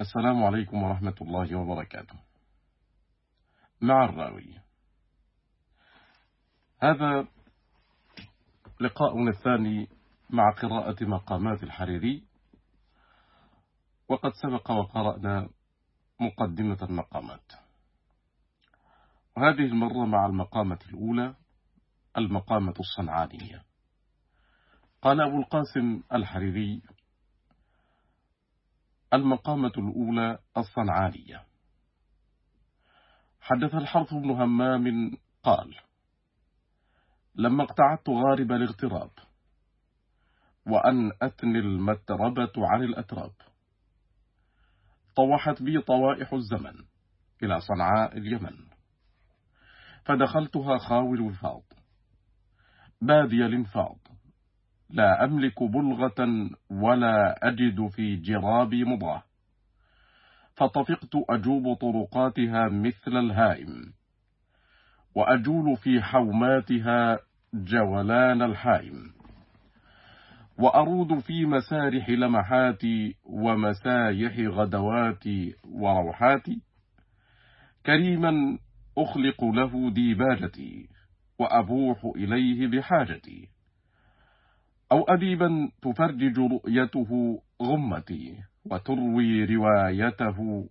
السلام عليكم ورحمة الله وبركاته. مع الراوي. هذا لقاؤنا الثاني مع قراءة مقامات الحريري. وقد سبق وقرأنا مقدمة المقامات. وهذه المرة مع المقامة الأولى المقامة الصنعانية. قال أبو القاسم الحريري المقامة الأولى الصنعانية. حدث الحرث بن همام قال لما اقتعدت غارب الاغتراب وأن أتني المتربة عن الأتراب طوحت بي طوائح الزمن إلى صنعاء اليمن فدخلتها خاوي الوفاض بادي الانفاض لا أملك بلغة ولا أجد في جرابي مضاه فطفقت أجوب طرقاتها مثل الهائم وأجول في حوماتها جولان الحائم. وأرود في مسارح لمحاتي ومسايح غدواتي وروحاتي. كريما أخلق له ديباجتي وأبوح إليه بحاجتي. أو أديبا تفرج رؤيته غمتي وتروي روايته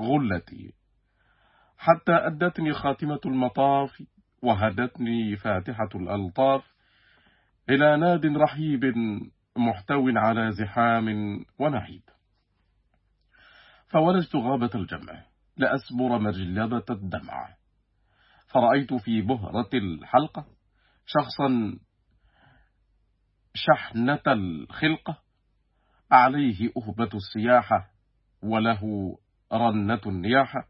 غلتي. حتى أدتني خاتمة المطاف وهدتني فاتحة الألطاف إلى ناد رحيب محتو على زحام ونحيب فولجت غابة الجمع لأسبر مجلبة الدمع. فرأيت في بهرة الحلقة شخصا شحنة الخلقة عليه أهبة السياحة وله رنة النياحة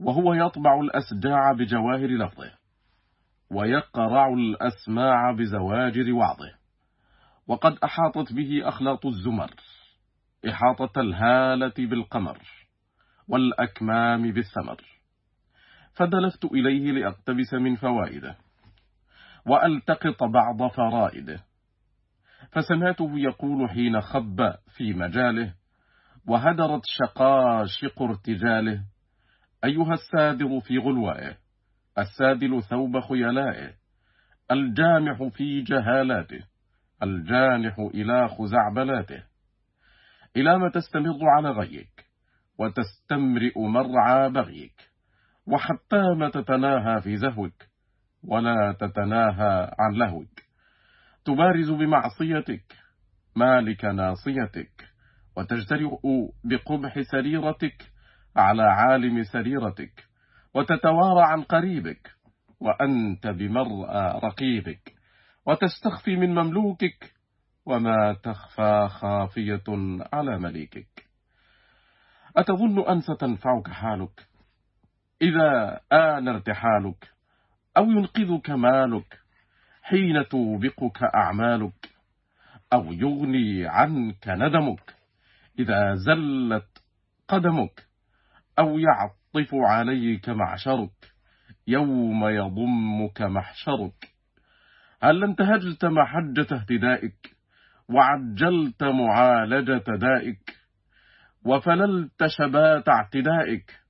وهو يطبع الأسجاع بجواهر لفظه ويقرع الأسماع بزواجر وعظه وقد أحاطت به أخلاط الزمر إحاطة الهالة بالقمر والأكمام بالثمر. فدلفت إليه لأقتبس من فوائده وألتقط بعض فرائده فسمعته يقول حين خب في مجاله وهدرت شقاشق ارتجاله. أيها السادر في غلوائه السادل ثوب خيلائه الجامح في جهالاته الجانح إلى خزعبلاته. إلى ما تستمر على غيك وتستمرئ مرعى بغيك وحتى ما تتناهى في زهوك ولا تتناهى عن لهوك. تبارز بمعصيتك. مالك ناصيتك. وتجترئ بقبح سريرتك على عالم سريرتك. وتتوارى عن قريبك. وأنت بمرأى رقيبك. وتستخفي من مملوكك. وما تخفى خافية على مليكك. أتظن أن ستنفعك حالك. إذا آن ارتحالك أو ينقذك مالك حين توبقك أعمالك أو يغني عنك ندمك إذا زلت قدمك أو يعطف عليك معشرك يوم يضمك محشرك. هل انتهجت محجة اهتدائك وعجلت معالجة دائك وفللت شبات اعتدائك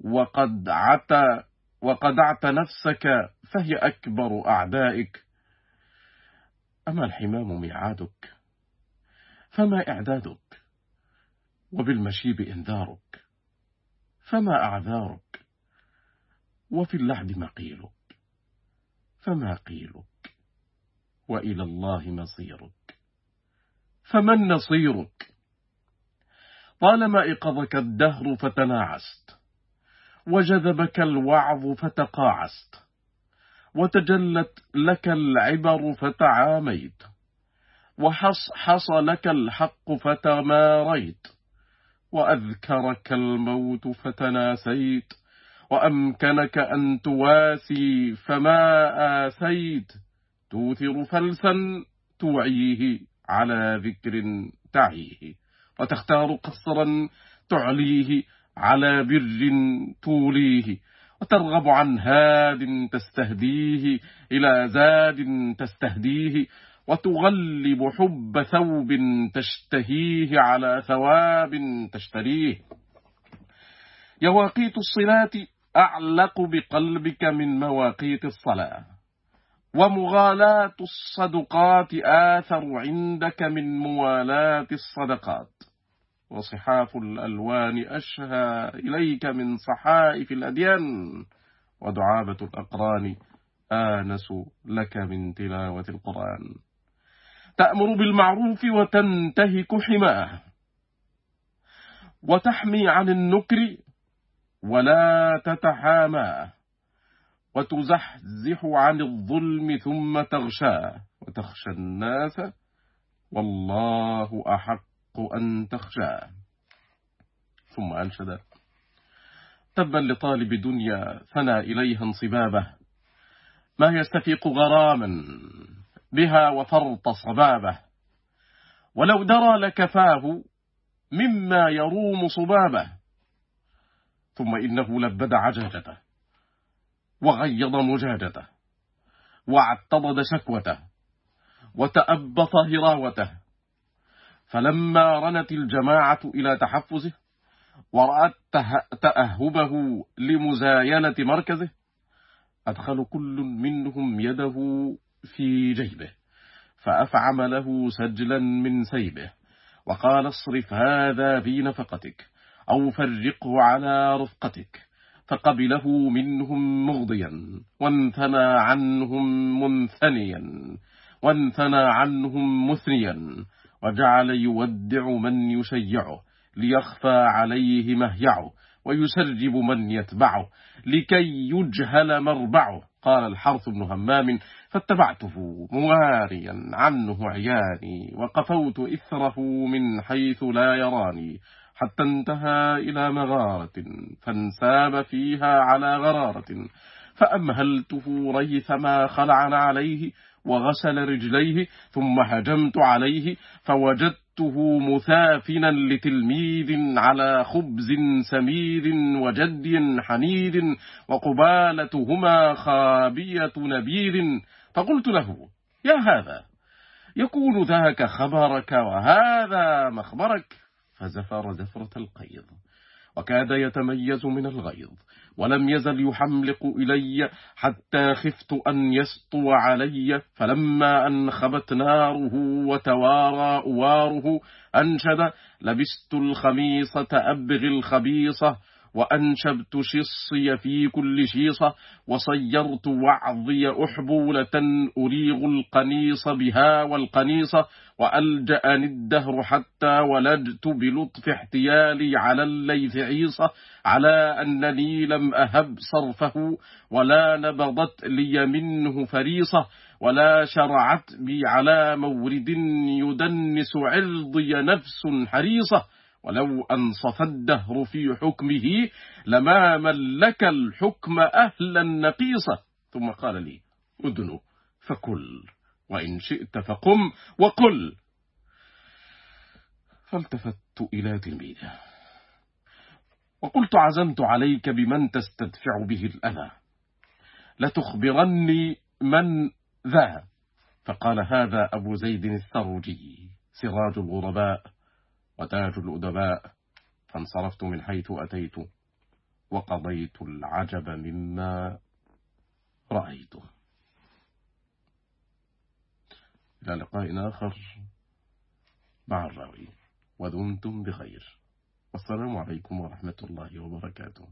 وقد عتى وقدعت نفسك فهي أكبر أعدائك؟ أما الحمام ميعادك فما إعدادك وبالمشيب إنذارك فما أعذارك وفي اللحد مقيلك فما قيلك وإلى الله مصيرك فمن نصيرك طالما إقضك الدهر فتناعست وجذبك الوعظ فتقاعست. وتجلت لك العبر فتعاميت وحص لك الحق فتماريت وأذكرك الموت فتناسيت وأمكنك أن تواسي فما آسيت توثر فلسا توعيه على ذكر تعيه وتختار قصرا تعليه على بر توليه. وترغب عن هاد تستهديه إلى زاد تستهديه وتغلب حب ثوب تشتهيه على ثواب تشتريه. يواقيت الصلاة أعلق بقلبك من مواقيت الصلاة ومغالاة الصدقات آثر عندك من موالاة الصدقات. وصحاف الألوان أشهى إليك من صحائف الأديان ودعابة الأقران آنس لك من تلاوة القرآن. تأمر بالمعروف وتنتهك حماه وتحمي عن النكر ولا تتحامى وتزحزح عن الظلم ثم تغشاه وتخشى الناس والله أحق أن تخشاه ثم أنشد تبا لطالب دنيا ثنى إليها انصبابه. ما يستفيق غراما بها وفرط صبابه. ولو درى لكفاه مما يروم صبابه. ثم إنه لبد عجاجته. وغيض مجاجته. واعتضد شكوته. وتأبط هراوته فلما رنت الجماعة إلى تحفزه ورأت تأهبه لمزاينة مركزه أدخل كل منهم يده في جيبه فأفعم له سجلا من سيبه وقال اصرف هذا في نفقتك أو فرقه على رفقتك فقبله منهم مغضيا وانثنى عنهم منثنيا وانثنى عنهم مثنيا وجعل يودع من يشيعه ليخفى عليه مهيعه ويسرب من يتبعه لكي يجهل مربعه. قال الحرث بن همام فاتبعته مواريا عنه عياني وقفوت إثره من حيث لا يراني حتى انتهى إلى مغارة فانساب فيها على غرارة. فأمهلته ريثما خلعن عليه وغسل رجليه ثم هجمت عليه فوجدته مثافنا لتلميذ على خبز سميد وجد حنيد وقبالتهما خابية نبيذ فقلت له يا هذا يكون ذاك خبرك وهذا مخبرك فزفر زفرة القيض وكاد يتميز من الغيظ ولم يزل يحملق إلي حتى خفت أن يسطو علي فلما أنخبت ناره وتوارى أواره أنشد لبست الخميصة أبغي الخبيصة. وأنشبت شصي في كل شيصة وصيرت وعظي أحبولة أريغ القنيص بها والقنيصة وألجأني الدهر حتى ولجت بلطف احتيالي على الليث عيصة على أنني لم أهب صرفه ولا نبضت لي منه فريصة ولا شرعت بي على مورد يدنس عرضي نفس حريصة ولو أنصف الدهر في حكمه لما ملك الحكم أهلا نقيصة ثم قال لي أدنو فكل وإن شئت فقم وقل. فالتفت إلى تلميذه. وقلت عزمت عليك بمن تستدفع به الأذى. لتخبرني من ذا. فقال هذا أبو زيد الثرجي سراج الغرباء. وتاج الأدباء فانصرفت من حيث أتيت وقضيت العجب مما رأيته إلى لقاء آخر مع الراوي. ودمتم بخير. والسلام عليكم ورحمة الله وبركاته.